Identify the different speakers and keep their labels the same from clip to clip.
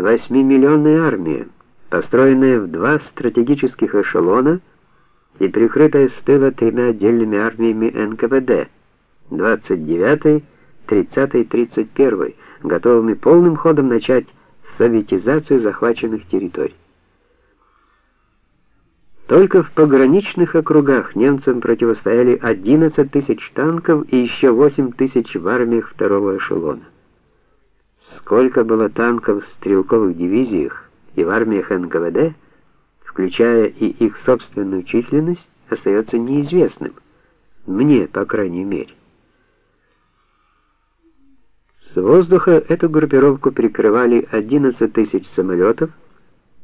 Speaker 1: Восьмимиллионная армия, построенная в два стратегических эшелона и прикрытая с тыла тремя отдельными армиями НКВД 29-й, 30-й, 31-й, готовыми полным ходом начать советизацию захваченных территорий. Только в пограничных округах немцам противостояли 11 тысяч танков и еще 8 тысяч в армиях второго эшелона. Сколько было танков в стрелковых дивизиях и в армиях НКВД, включая и их собственную численность, остается неизвестным. Мне, по крайней мере. С воздуха эту группировку прикрывали 11 тысяч самолетов,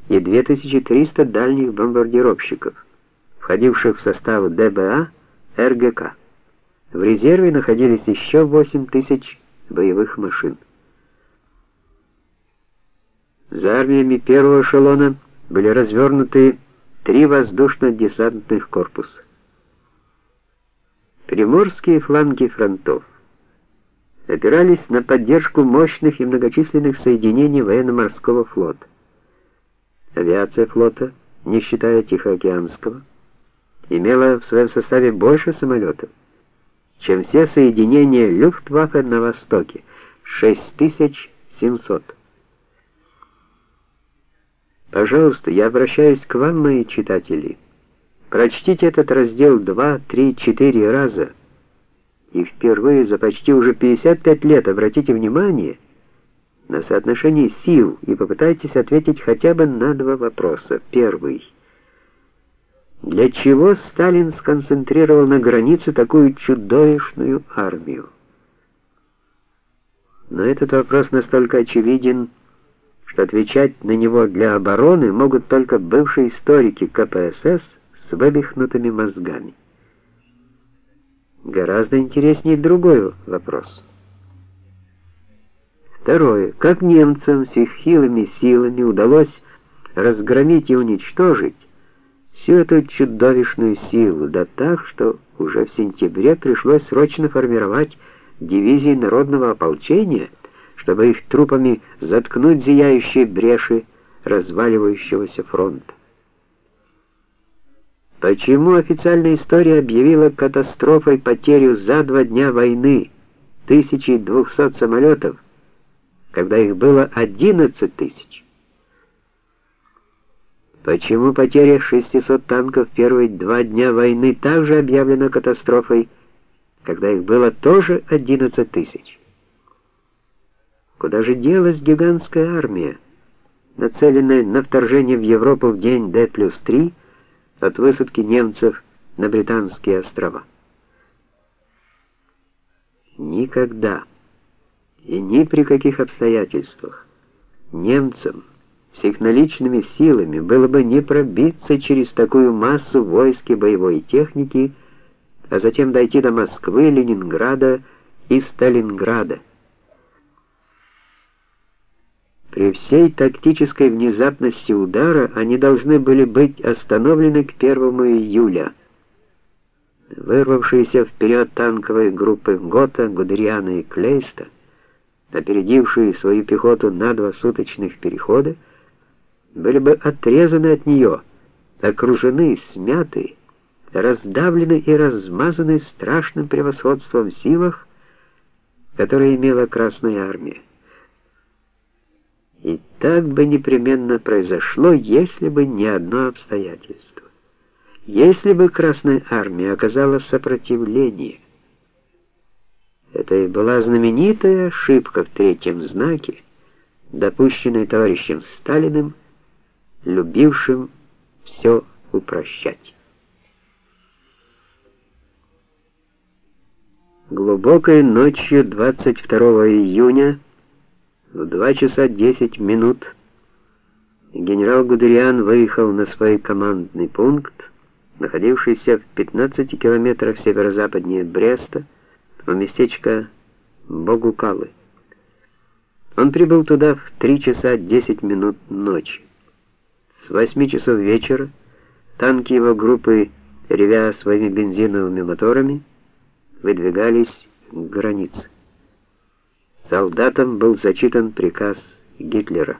Speaker 1: и 2300 дальних бомбардировщиков, входивших в состав ДБА РГК. В резерве находились еще 8000 боевых машин. За армиями первого эшелона были развернуты три воздушно-десантных корпуса. Приморские фланги фронтов опирались на поддержку мощных и многочисленных соединений военно-морского флота. Авиация флота, не считая Тихоокеанского, имела в своем составе больше самолетов, чем все соединения Люфтваффе на Востоке 6700. Пожалуйста, я обращаюсь к вам, мои читатели. Прочтите этот раздел 2, 3, 4 раза. И впервые за почти уже 55 лет обратите внимание, на соотношение сил и попытайтесь ответить хотя бы на два вопроса. Первый. Для чего Сталин сконцентрировал на границе такую чудовищную армию? Но этот вопрос настолько очевиден, что отвечать на него для обороны могут только бывшие историки КПСС с вывихнутыми мозгами. Гораздо интереснее другой вопрос. Второе. Как немцам с их хилыми силами удалось разгромить и уничтожить всю эту чудовищную силу, да так, что уже в сентябре пришлось срочно формировать дивизии народного ополчения, чтобы их трупами заткнуть зияющие бреши разваливающегося фронта. Почему официальная история объявила катастрофой потерю за два дня войны 1200 самолетов, когда их было 11 тысяч. Почему потеря 600 танков первые два дня войны также объявлена катастрофой, когда их было тоже 11 тысяч? Куда же делась гигантская армия, нацеленная на вторжение в Европу в день Д плюс 3 от высадки немцев на Британские острова? Никогда и ни при каких обстоятельствах немцам с их наличными силами было бы не пробиться через такую массу войск и боевой техники, а затем дойти до Москвы, Ленинграда и Сталинграда. При всей тактической внезапности удара они должны были быть остановлены к 1 июля. Вырвавшиеся вперед танковые группы Гота, Гудериана и Клейста опередившие свою пехоту на два суточных перехода, были бы отрезаны от нее, окружены, смяты, раздавлены и размазаны страшным превосходством в силах, которые имела Красная армия. И так бы непременно произошло, если бы не одно обстоятельство. Если бы Красная армия оказала сопротивление, это и была знаменитая ошибка в третьем знаке, допущенная товарищем Сталиным, любившим все упрощать. Глубокой ночью 22 июня в 2 часа 10 минут генерал Гудериан выехал на свой командный пункт, находившийся в 15 километрах северо-западнее Бреста, в местечко Богукалы. Он прибыл туда в 3 часа 10 минут ночи. С 8 часов вечера танки его группы, ревя своими бензиновыми моторами, выдвигались к границе. Солдатам был зачитан приказ Гитлера.